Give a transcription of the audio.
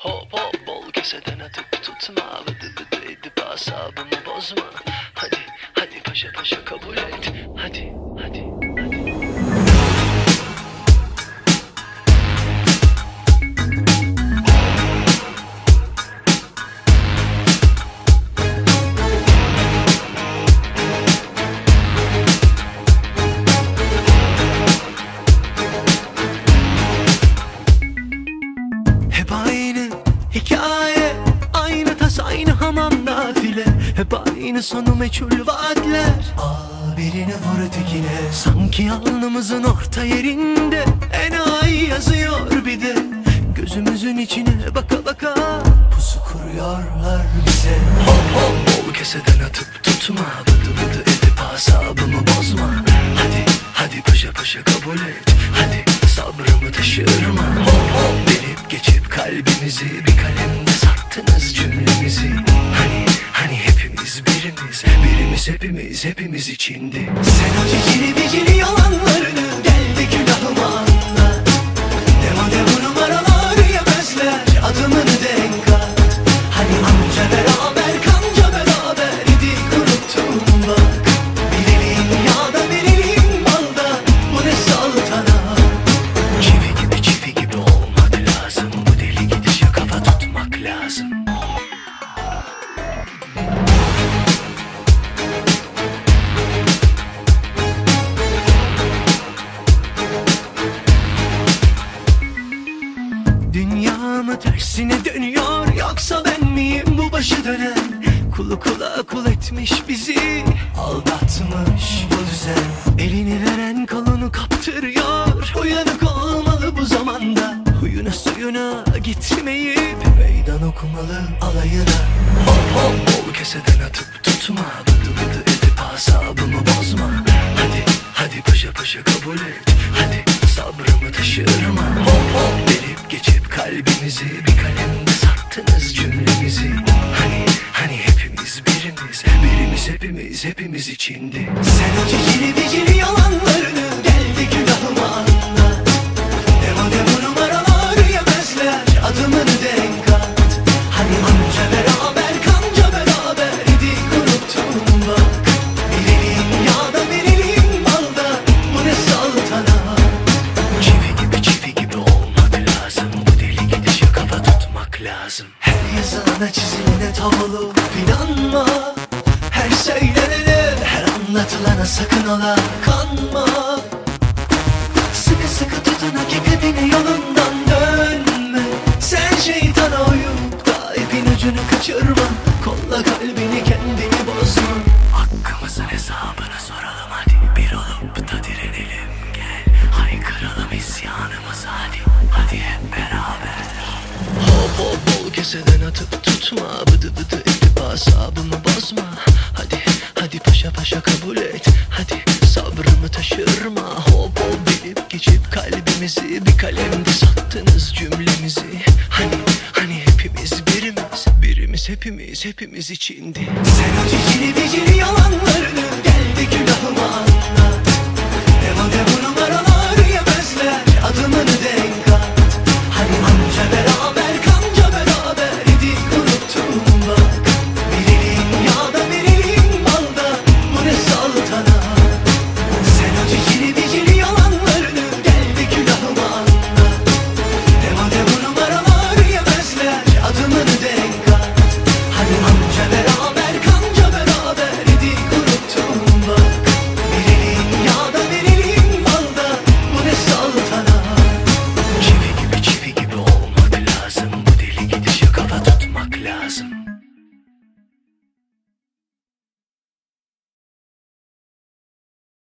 Hop hop bol keseden atıp tutma. Vıdı vıdı edip asabımı bozma. Hadi hadi paşa paşa kabul et. Hadi nafile Hep aynı sonu meçhul vaatler. Aa, birini vur ötekine. Sanki alnımızın orta yerinde. Enayi yazıyor bir de. Gözümüzün içine baka baka Pusu kuruyorlar bize. Hop hop bol keseden atıp tutma. Bıdı bıdı edip asabımı bozma. Hadi hadi paşa paşa kabul et. Hadi sabrımı taşırma. Hop hop delip geçip kalbimizi Bir kalemde sattınız cümlemizi. Hani hepimiz birimiz Birimiz hepimiz hepimiz içindi Sen o cicili bicili yalanlarını Geldi günahıma Kul etmiş bizi. Aldatmış bu düzen Elini veren kolunu kaptırıyor. Uyanık olmalı bu zamanda. Huyuna suyuna gitmeyip Meydan okumalı alayına. Hop hop bol keseden atıp tutma. Bıdı bıdı edip asabımı bozma. Hadi hadi paşa paşa kabul et. Hadi sabrımı taşırma. Hop hop delip geçip kalbimizi birimiz hepimiz hepimiz içindi Sen o cicili bicili yalanlarını Geldi günahıma anlat Demo demo numaralar yemezler Adımını denk at. Hani amca beraber kanca beraber idi kuruttum bak. Bir yağda bir elin balda Bu ne saltanat. Çivi gibi çivi gibi olmak lazım. Bu deli gidişe kafa tutmak lazım. Her yazılana çizilene tavulu inanma Her söylenene her anlatılana sakın ola kanma. Sıkı sıkı tutun hakikatine yolundan dönme. Sen şeytana uyup da ipin ucunu kaçırma. Kolla kalbini kendini bozma. Hakkımızın hesabını soralım hadi. Bir olup da direnelim gel. Haykıralım isyanımızı hadi. Hadi hep beraber. Hop hop bol keseden atıp tutma. Bıdı bıdı asabımı bozma. Hadi hadi paşa paşa kabul et. Hadi sabrımı taşırma. Hop hop delip geçip kalbimizi Bir kalemde sattınız cümlemizi. Hani hani hepimiz birimiz Birimiz hepimiz hepimiz içindi. Sen o cicili bicili yalanlarını Geldi günahıma anlat. Demo demo numaralar yemezler Adımını denk